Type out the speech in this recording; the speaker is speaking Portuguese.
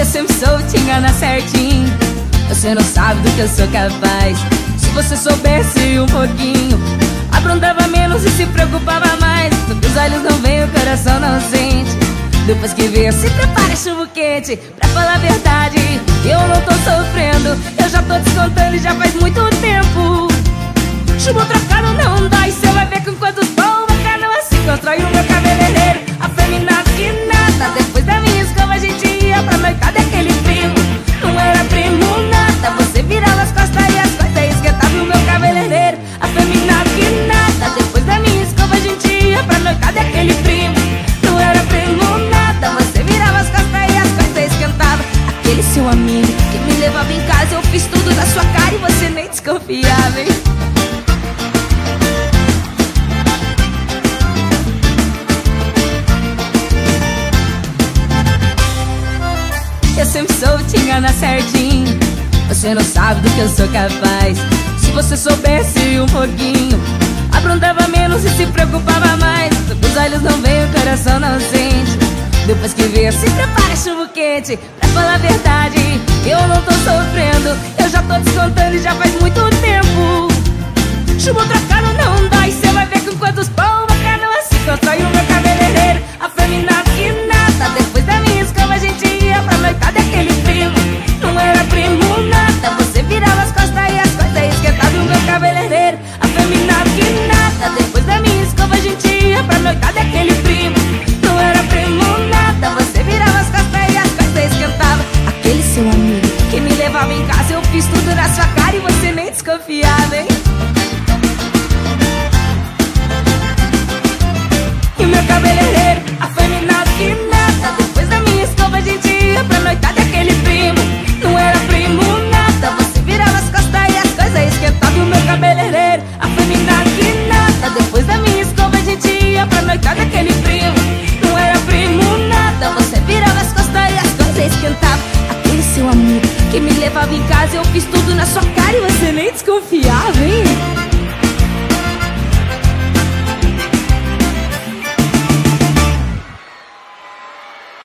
Eu sempre sou, te enganar certinho. Você não sabe do que eu sou capaz. Se você soubesse um pouquinho Aprontava menos e se preocupava mais. Porque os olhos não veem, o coração não sente. Depois que vê, se prepara chuva quente Pra falar a verdade, eu não tô sofrendo Eu já tô descontando e já faz muito tempo. Chuva trocada não dói fiz tudo na sua cara e você nem desconfiava, hein? Eu sempre soube te enganar certinho. Você não sabe do que eu sou capaz. Se você soubesse um pouquinho Aprontava menos e se preocupava mais. Os olhos não veem, o coração não sente Depois que vê, se prepara chuva quente Pra falar a verdade, eu não tô sofrendo Eu já tô descontando e já faz muito tempo. Chuva trocado não meu cabeleireiro, afeminado que nada. Depois da minha escova a gente ia pra noitada aquele primo. Não era primo nada Você virava as costas e as coisas esquentava E o meu cabeleireiro, afeminado que nada. Depois da minha escova a gente ia pra noitada aquele primo. Não era primo nada Você virava as costas e as coisas esquentava Aquele seu amigo que me levava em casa Eu fiz tudo na sua cara e você nem desconfiava, hein?